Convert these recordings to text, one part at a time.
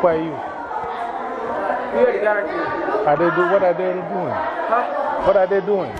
require you? Are they do, what are they doing? What are they doing?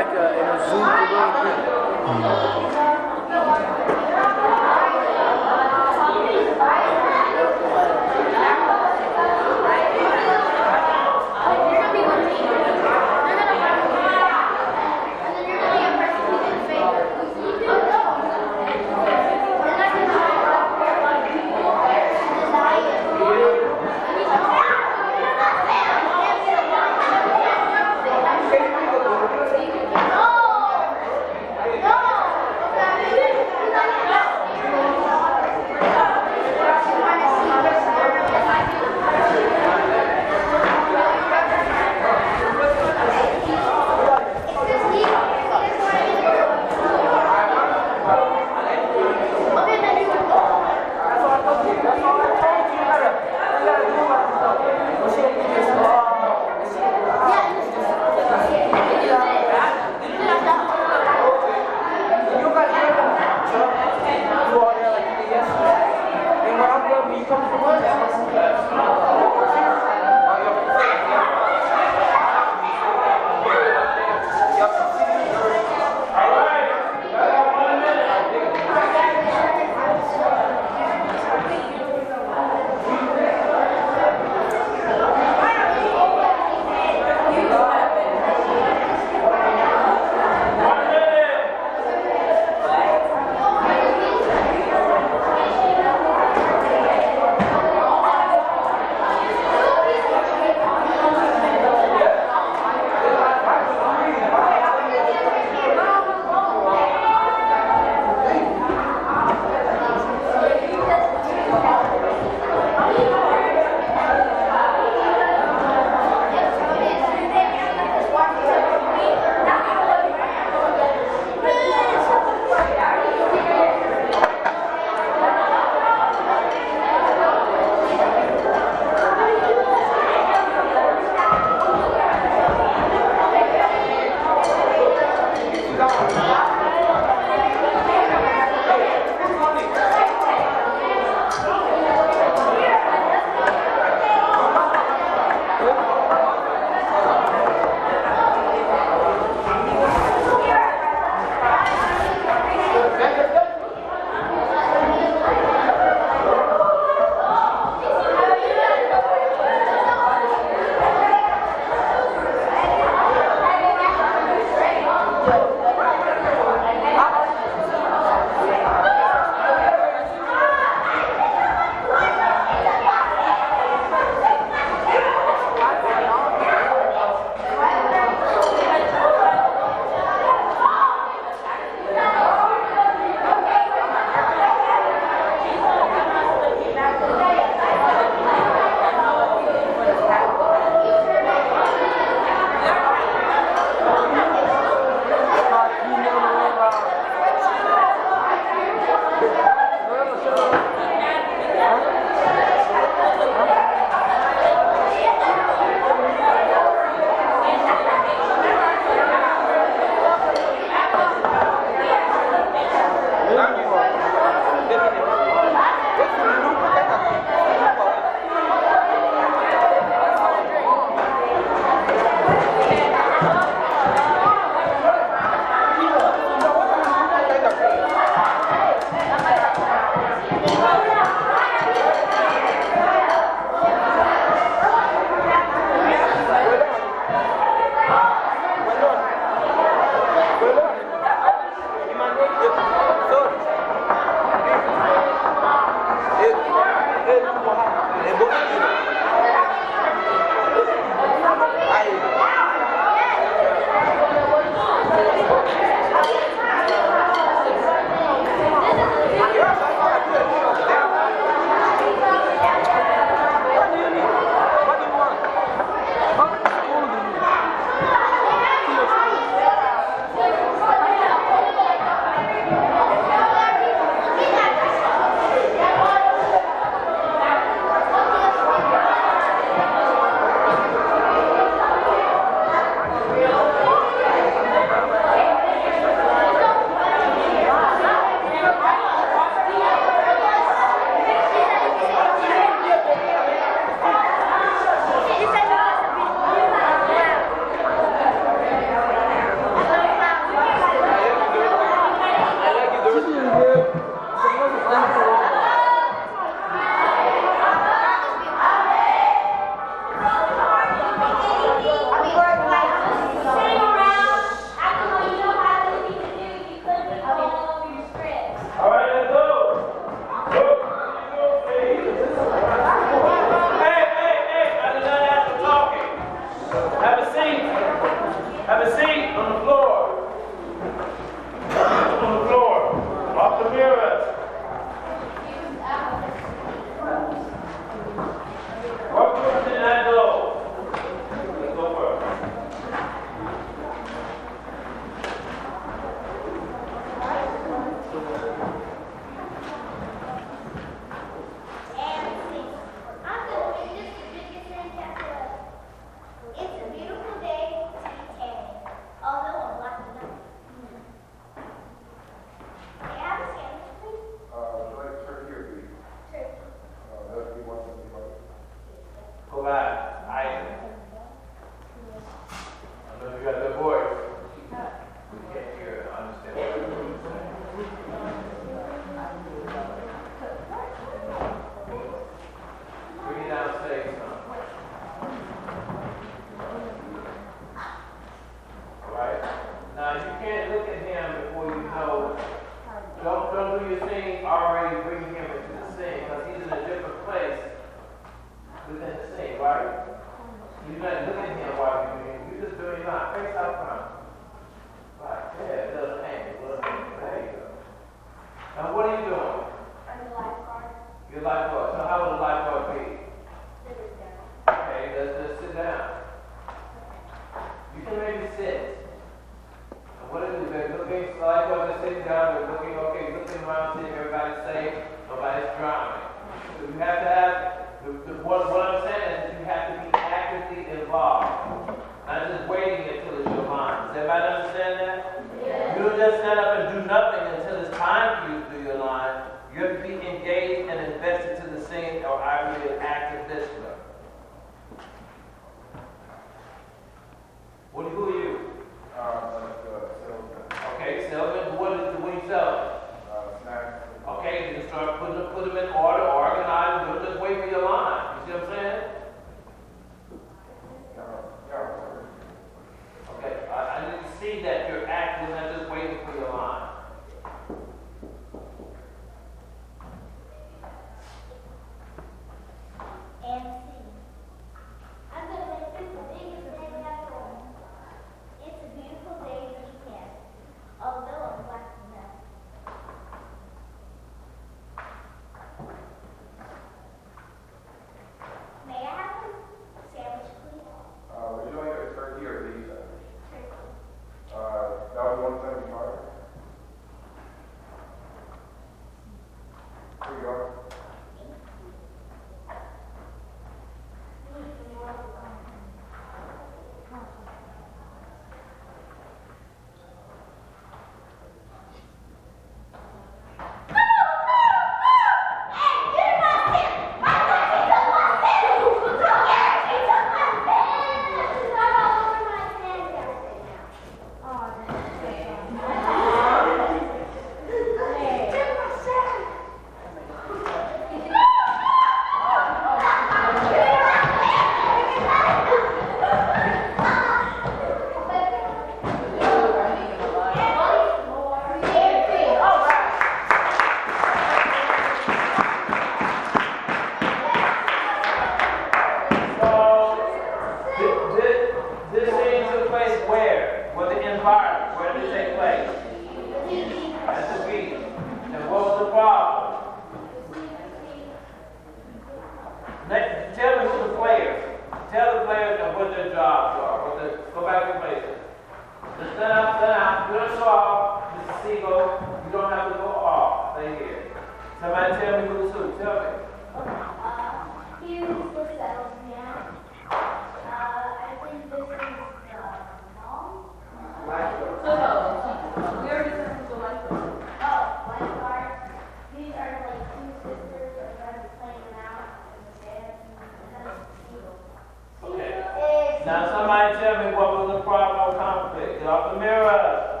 Get off the mirror.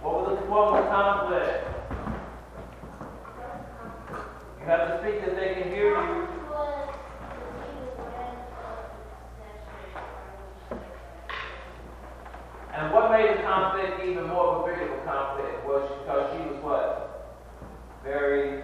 What was the, what was conflict? You have to speak that they can hear you. And what made the conflict even more of a bigger conflict was because she was what? Very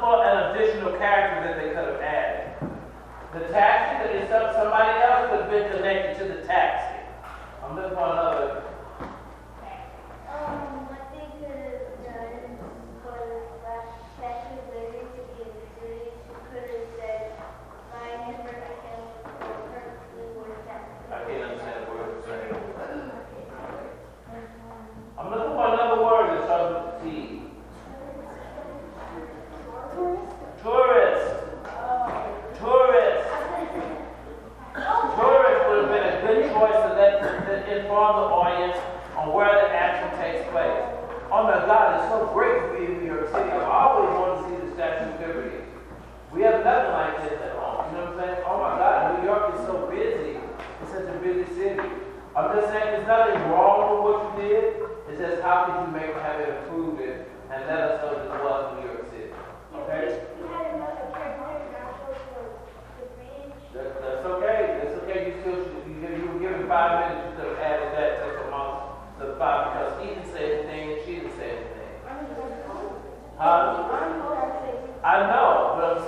for an additional character that they could have added. The taxi, that is up. somebody else could have been connected to the taxi. I'm looking for another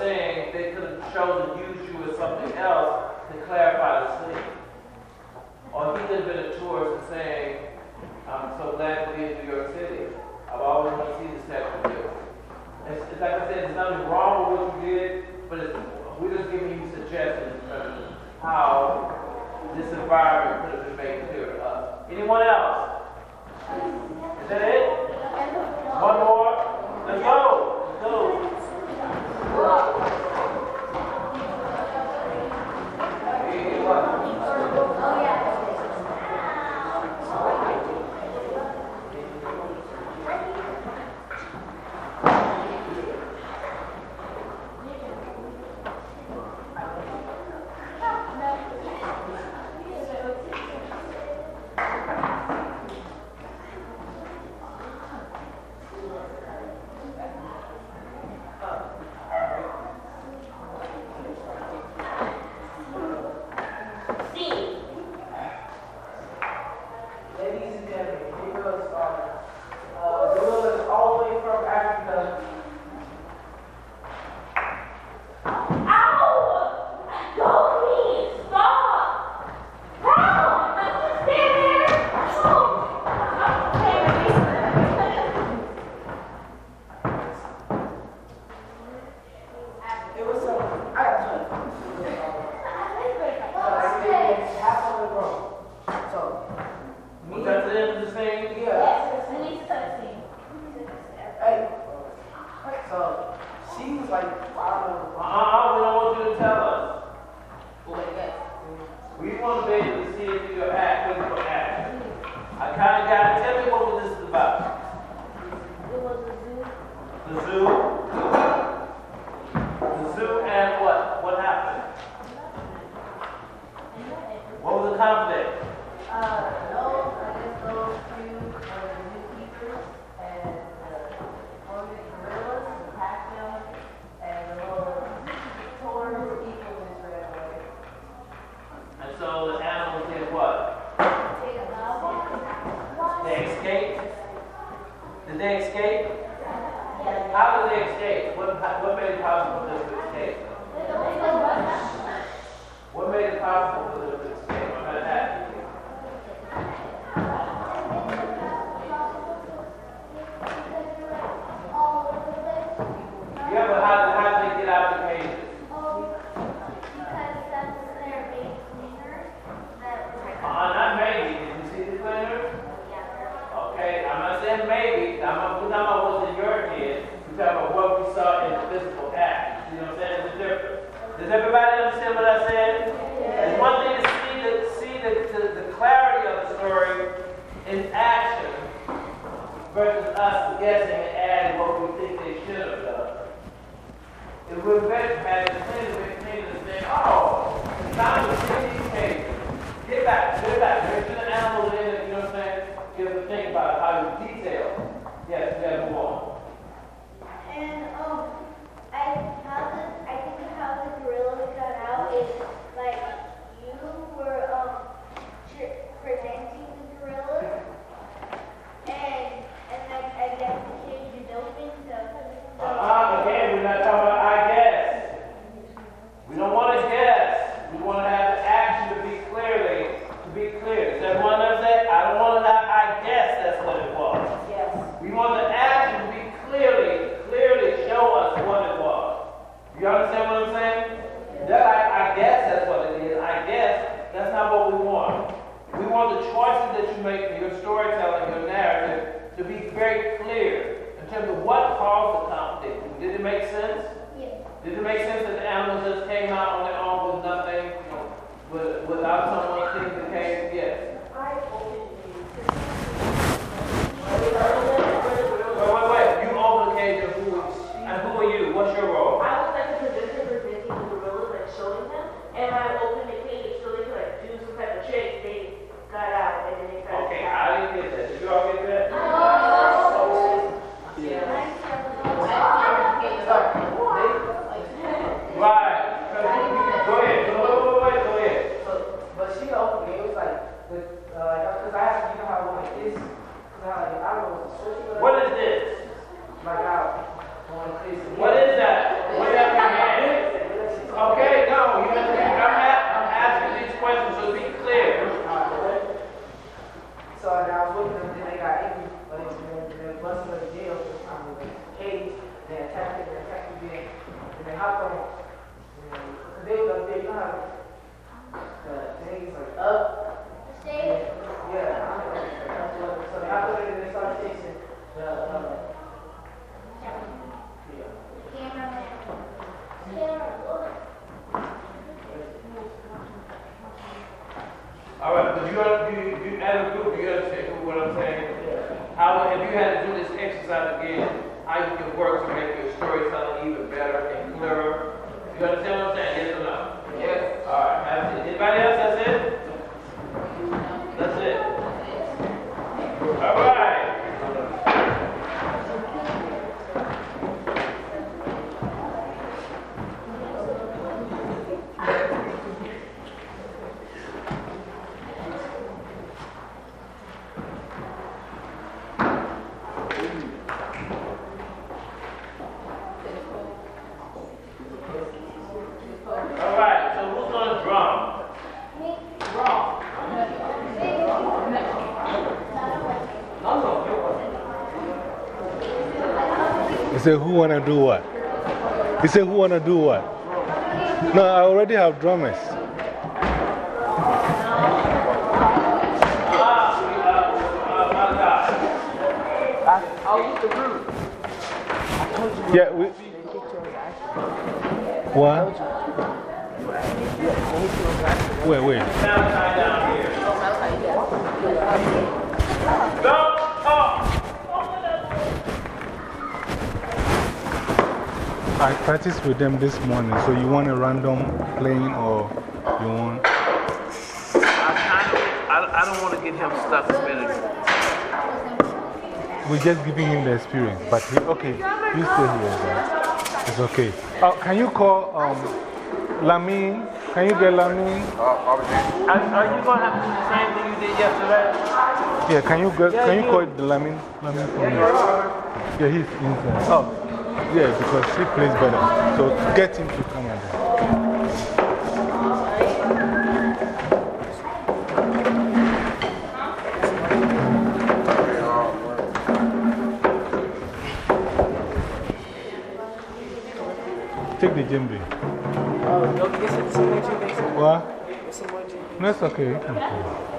saying they could have chosen to use you as something else to clarify the scene. Or he could have been a tourist and saying, I'm so glad to be in New York City. I've always wanted to see the Statue of deal. It's, it's like I said, there's nothing wrong with what you did, but we're just giving you suggestions of how this environment could have been made clear to us. Anyone else? Is that it? One more? Let's go. Let's go. You understand what I'm saying? How, if you had to do this exercise again, how you can work to make your storytelling even better and clearer? You understand what I'm saying? Yes or no? Yes. All right, that's it. Anybody else? That's it? That's it. All right. All right, so who's going to drum? Me. Drum. Who wanna do what? He said, Who wanna do what? No, I already have drummers. Yeah, we. What? Wait, wait. Sound tie down here. Don't talk. I practiced with them this morning, so you want a random playing or you want. I, kind of, I, I don't want to get him stuck spinning. We're just giving him the experience. But he, okay, you stay here. Right? It's okay. Oh, can you call um, Lamine? Can you get Lamine? Are, are you going to have to do the same thing you did yesterday? Yeah, can you, get, can you call the Lamine? Lamine for me? Yeah, he's inside. Oh, yeah, because he plays better. So get him to come and. Take the djembe. Oh, no, some more some What? some more it's okay. You can play.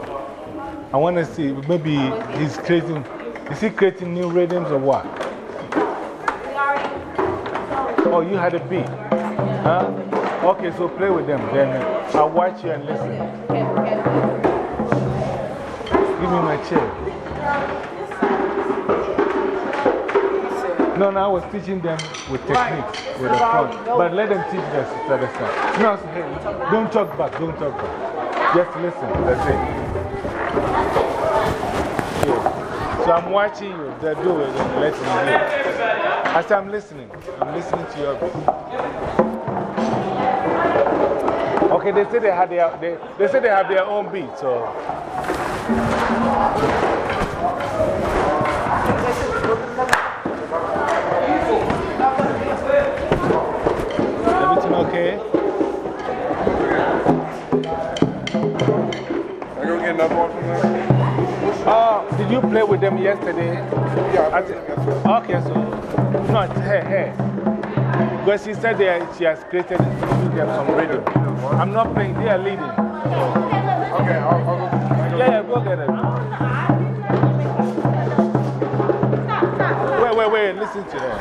I want to see, maybe he's creating, is he creating new rhythms or what? Oh, you had a beat. Huh? Okay, so play with them. Then I'll watch you and listen. Give me my chair. No, no, I was teaching them with techniques, with the front. But let them teach the other side. No, so, hey, don't talk back, don't talk back. Just listen, that's it. Yeah. So I'm watching you, they do it and let me hear. As I'm listening, I'm listening to your beat. Okay, they say they, had their, they, they say they have their own beat, so. Everything okay? I go get another one from there? Oh, did you play with them yesterday? Yeah, I I played yesterday. Okay, so. No, it's her, her. Because she said they, she has created give them some rhythm. I'm not playing, they are leading. Okay, I'll, I'll go. Yeah, yeah, go get it. Wait, wait, wait, listen to her.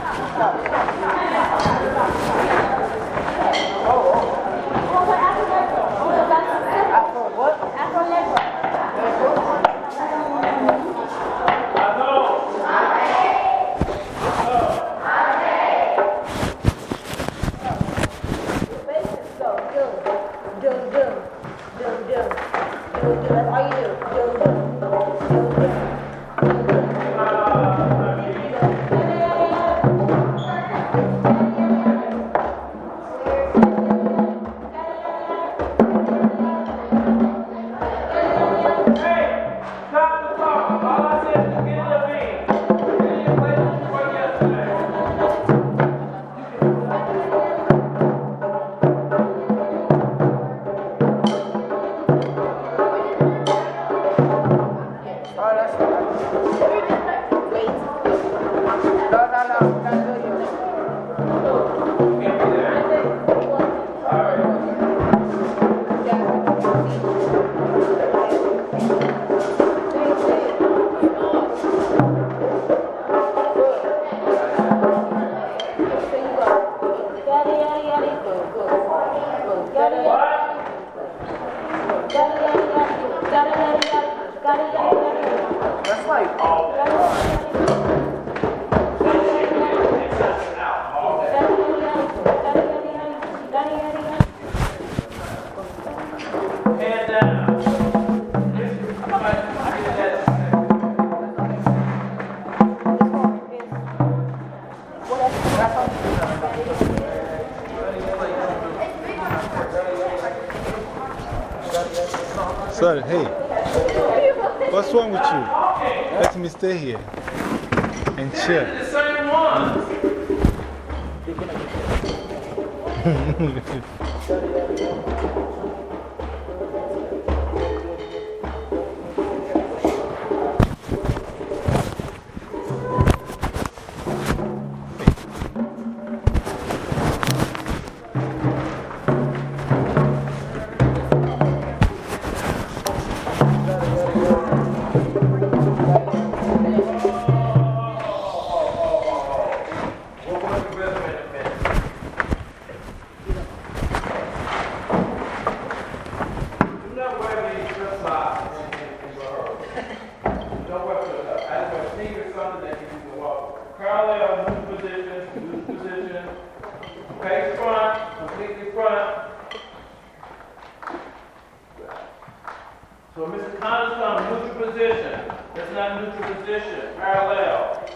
Not neutral position. Parallel.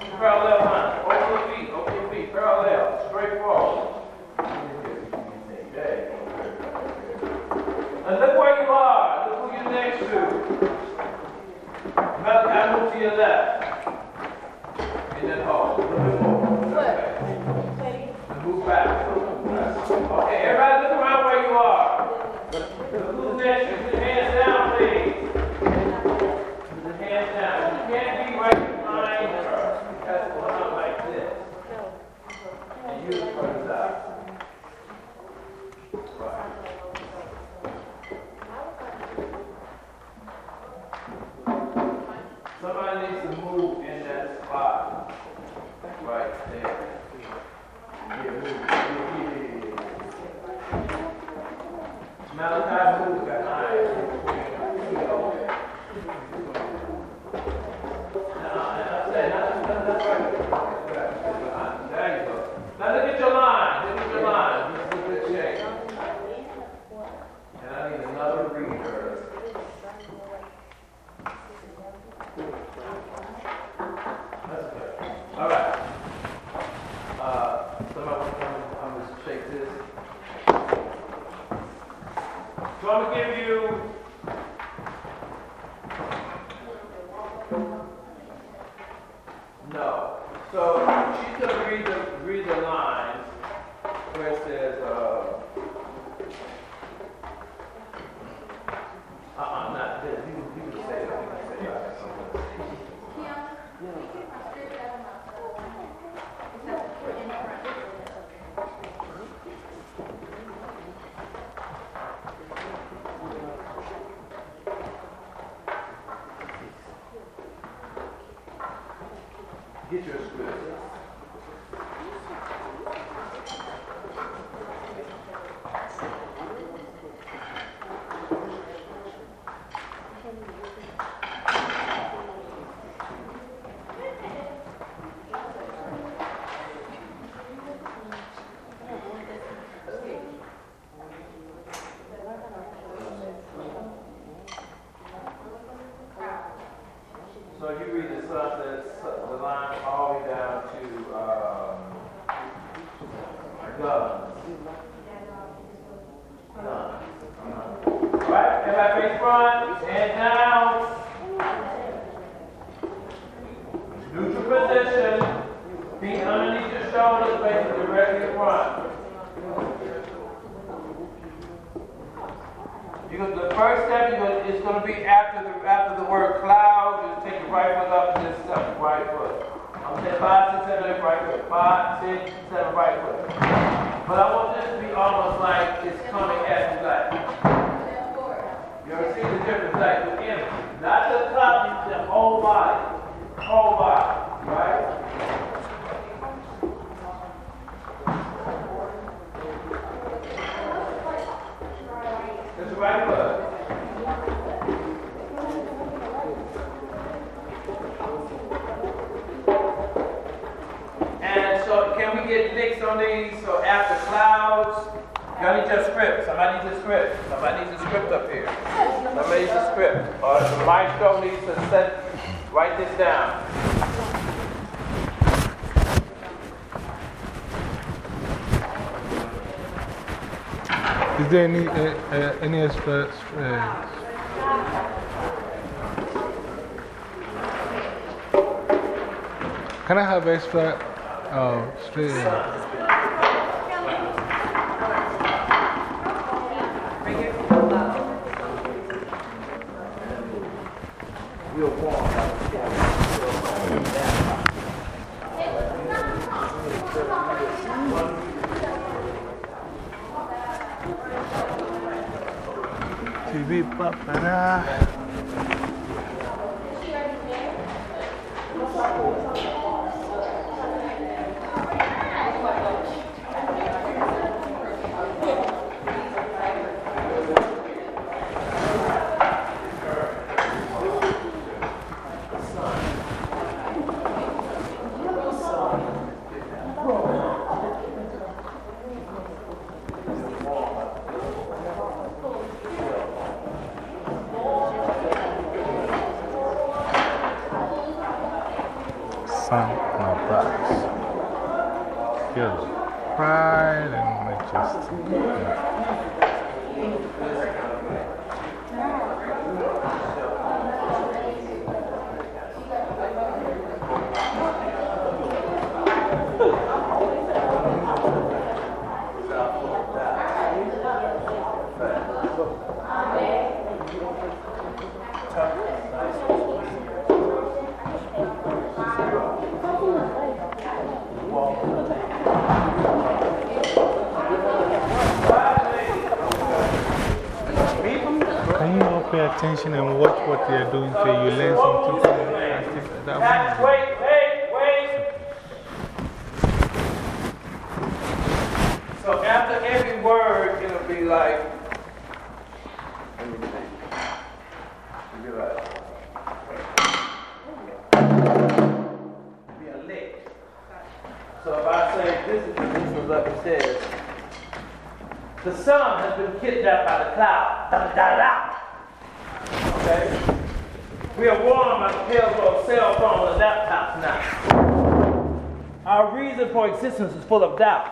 Two Parallel line. Open your feet. Open your feet. Parallel. Straight forward. Go. And look where you are. Look who you're next to. Malachi, move to your left. In that hall. A little bit more. Okay. And move back. Okay, everybody look around where you are. Look who's next to you. Put your hands down, please. Right behind her. Like this. And you. Somebody needs to move in that spot. Right there. Move Can I have extra? Uh, oh, straight.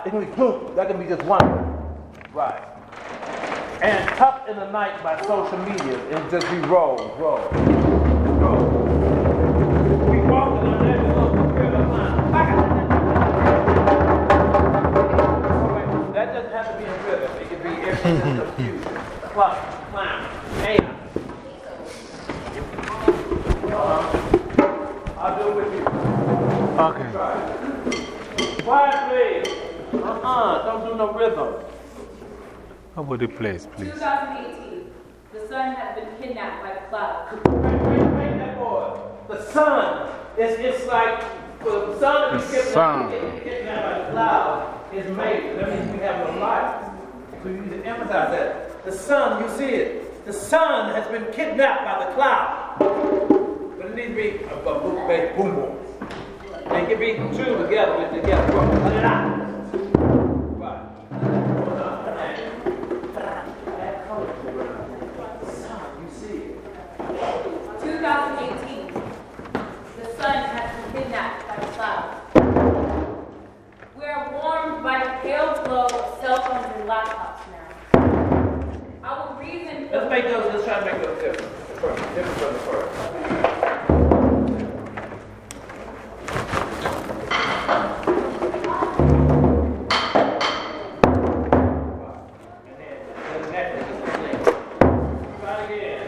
It can be two, that can be just one. Right. And tough in the night by social media, it'll just be roll, roll, roll. We on that of. That doesn't have to be a river. It can be everything that's confused. Clown, uh-huh. I'll do it with you. Okay. Ah, don't do no rhythm. How about the place, please? 2018. The sun has been kidnapped by the cloud. Bring that boy. The sun. It's, it's like the sun is kidnapped, kidnapped by the cloud. It's made. That means we have no life. So you need to emphasize that. The sun, you see it. The sun has been kidnapped by the cloud. But it needs to be a, boom boom boom. They can be two together, together. Make those, let's try to make those different. First, different from the first. And then, the next is the same. Try it again.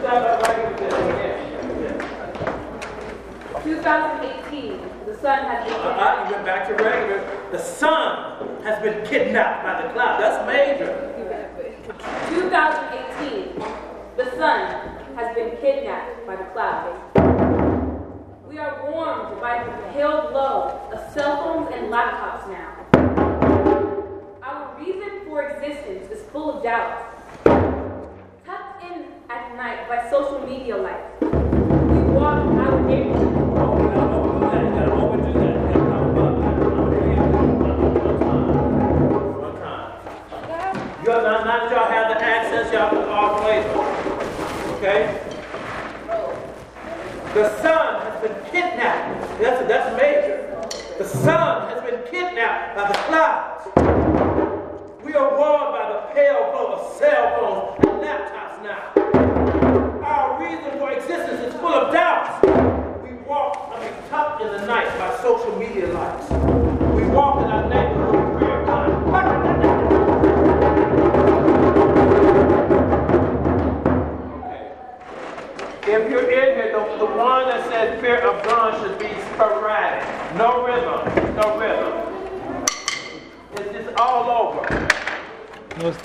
Start by writing this again. 2018, the sun has been kidnapped. You went back to regular. The sun has been kidnapped by the cloud. That's major. 2018, the sun has been kidnapped by the clouds. We are warmed by the pale glow of cell phones and laptops now. Our reason for existence is full of doubts. Tucked in at night by social media lights, we walk our neighborhood. That y'all have the access, y'all can all play them. Okay? The sun has been kidnapped. That's, that's major. The sun has been kidnapped by the clouds. We are warned by the pale glow of cell phones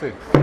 No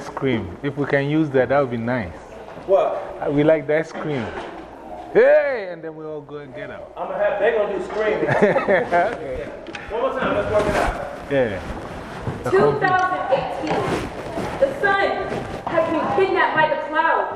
think we like that scream. If we can use that, that would be nice. What? Uh, We like that cream. Hey! And then we all go and get out. I'm gonna have, they're gonna do screaming. okay. One more time, let's work it out. Yeah. The 2018, the sun has been kidnapped by the clouds.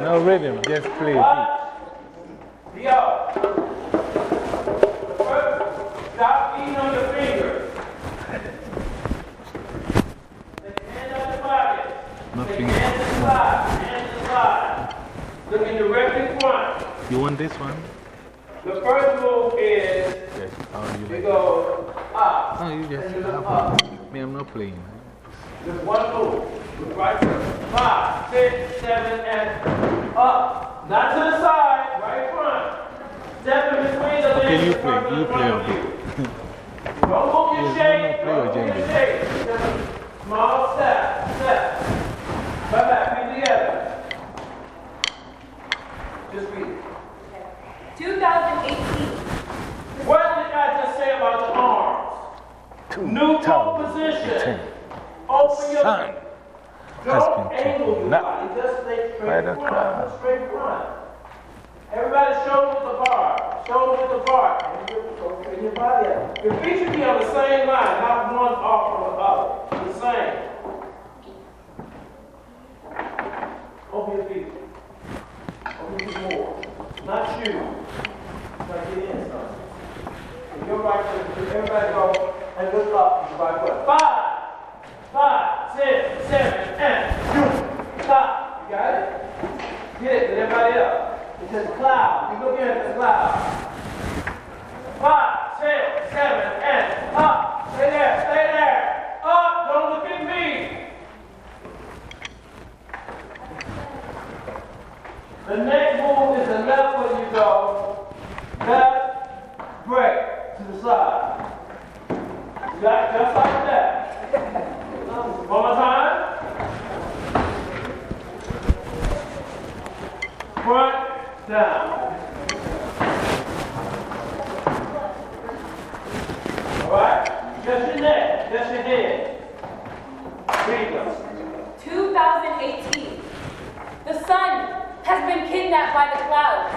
No rhythm, just play beat. First, stop eating on your fingers. Take hand out your pocket. No Take finger. your to the side. Hands to the side. Looking directly front. You want this one? The first move is Yes. You you like go up. Oh, you just up. Me, I'm not playing with one move. Right. Five, six, seven, and up. Not to the side, right front. Step in between the legs. Okay, you play. You play on you. Don't move your yes. Don't move your. Small step, step. Come back, feet together. Just read it. 2018. What did I just say about the arms? Two, New pole position. Son has been taken now by the cross. Everybody, shoulders apart, shoulders apart, and your body. Your feet should be on the same line, not one off from the other. The same. Open your feet. Open your feet more. Not you. Now get in, son. If your right foot, everybody go and look up with your right foot. Five five, six, seven, and shoot. Stop. You got it? Get it everybody else. It says cloud. You're looking at the cloud. Five, six, seven, and up. Stay there, stay there. Up, don't look at me. The next move is the left when you go. Left, break to the side. Just like that. One more time. Front, down. All right? Just your neck, just your head. 2018. The sun has been kidnapped by the clouds.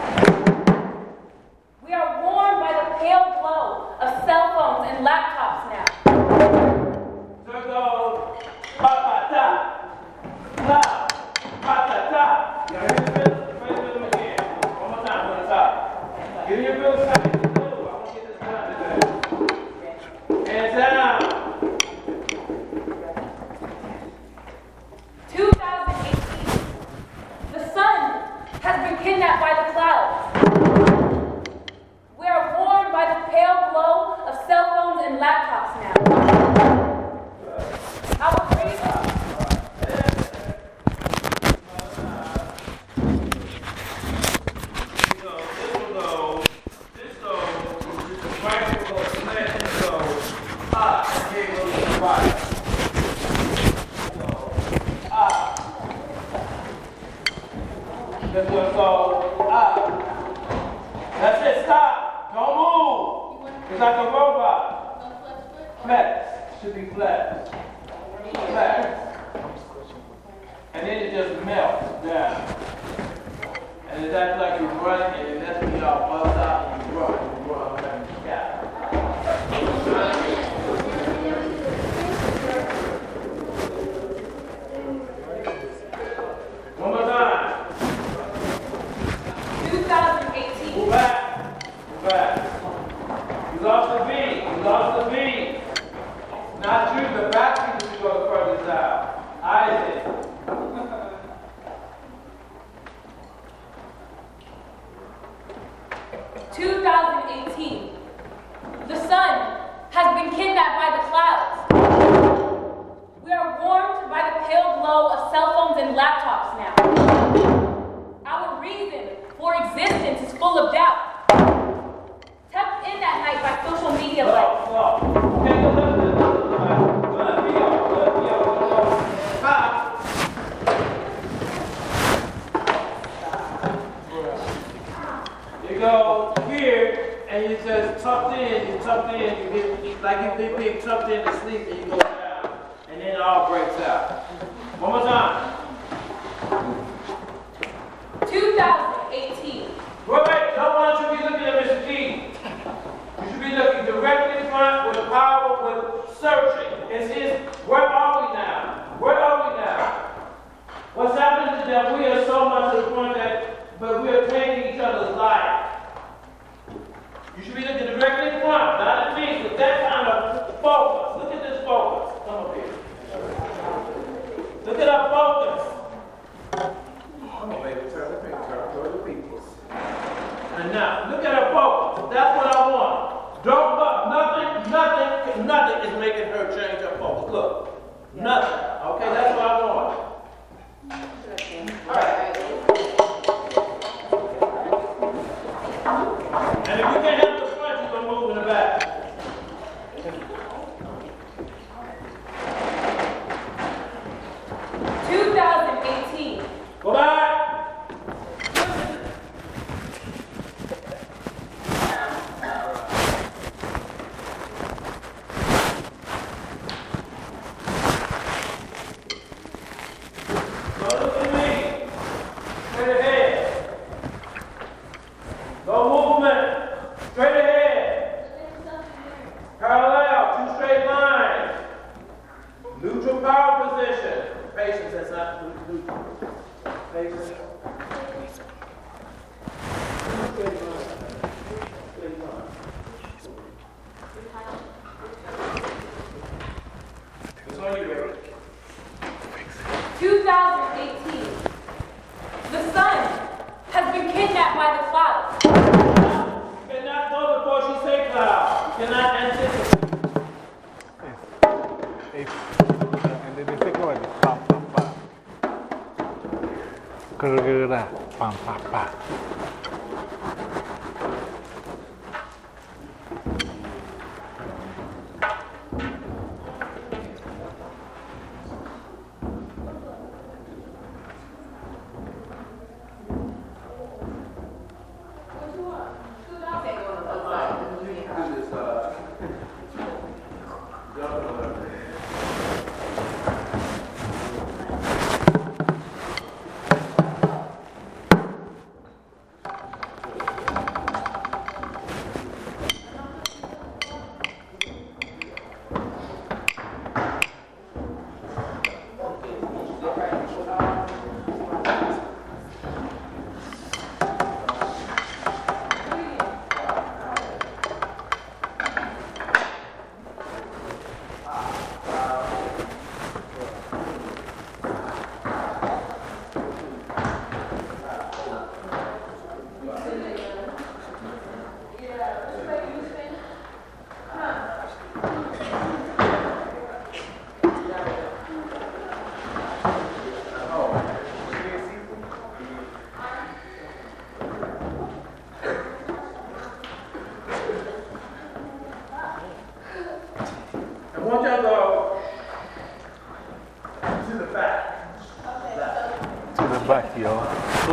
กระปังปังปัง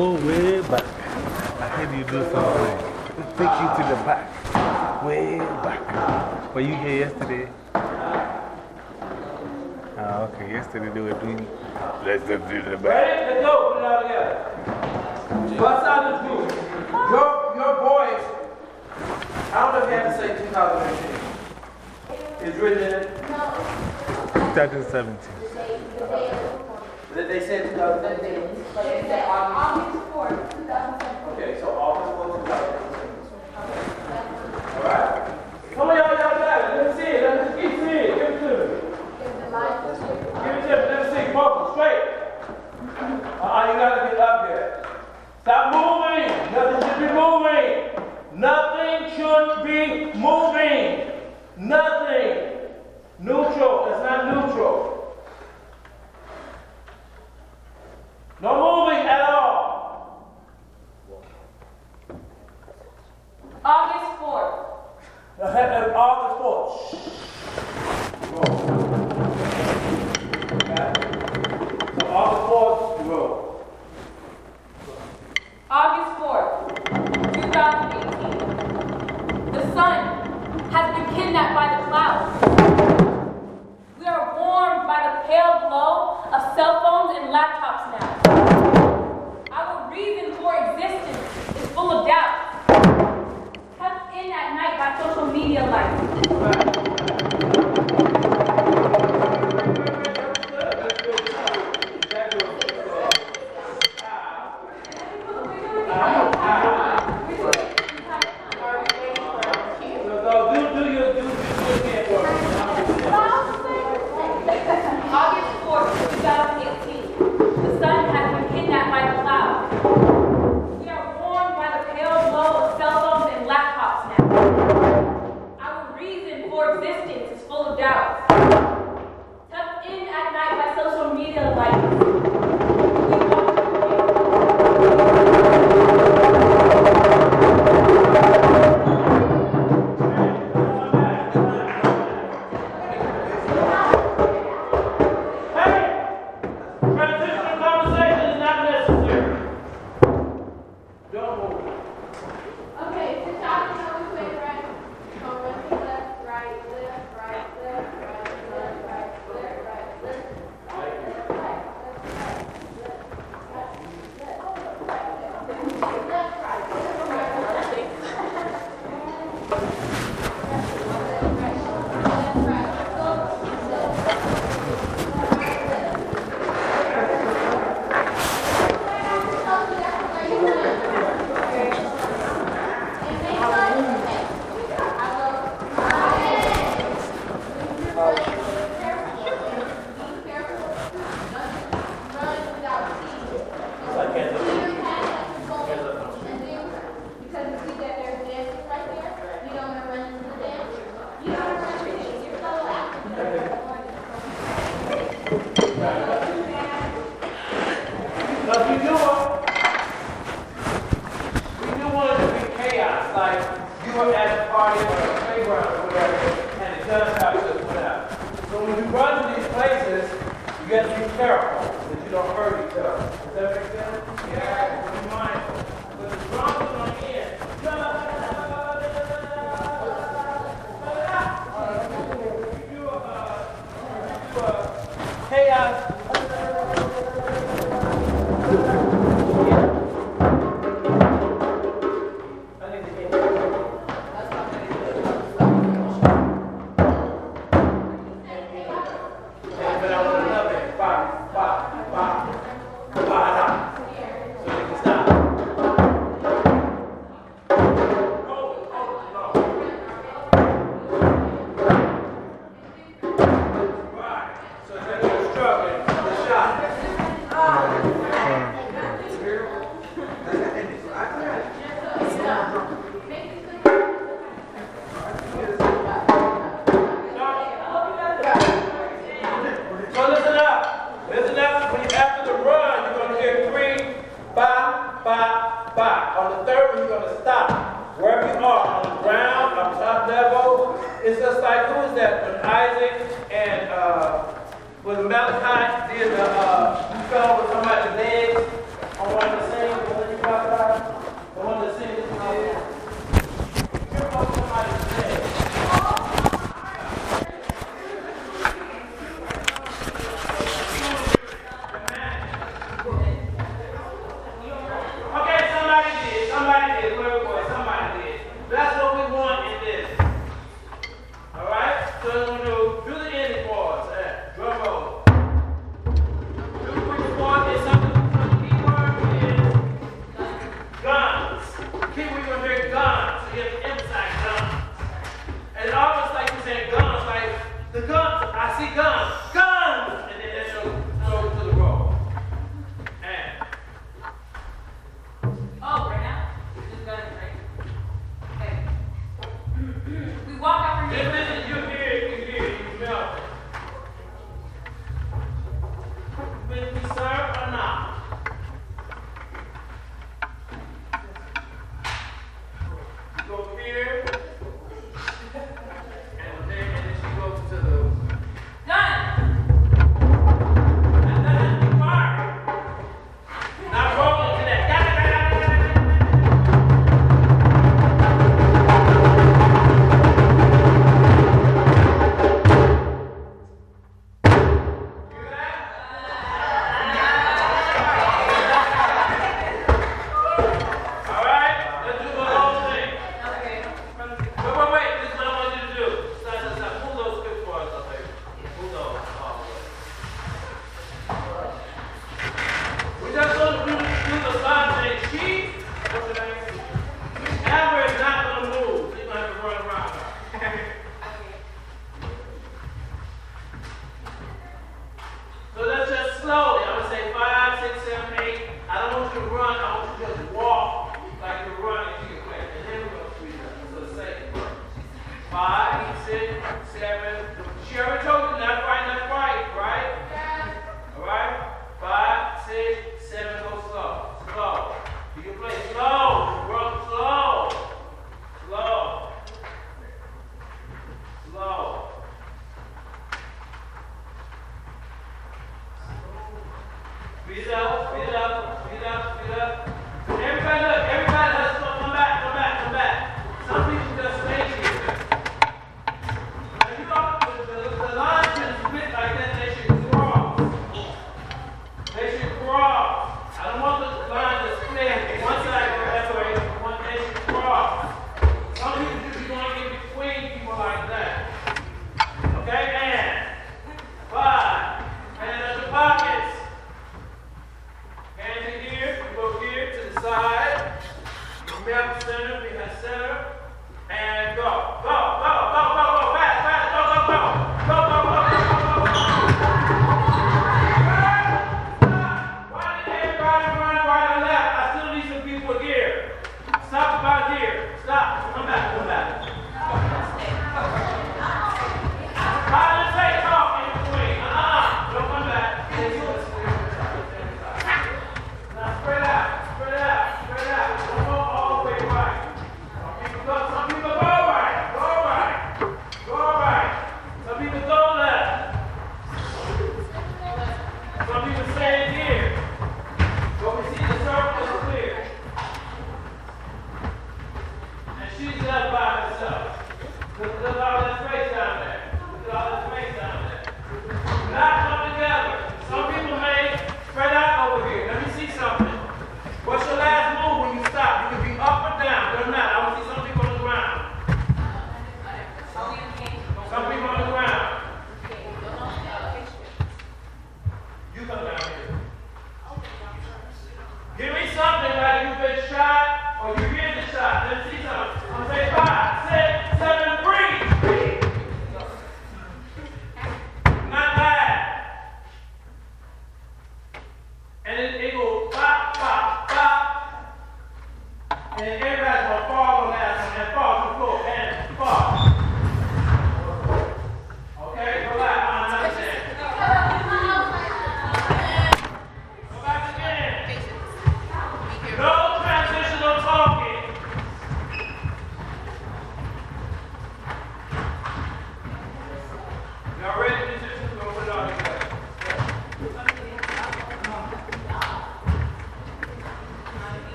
follow with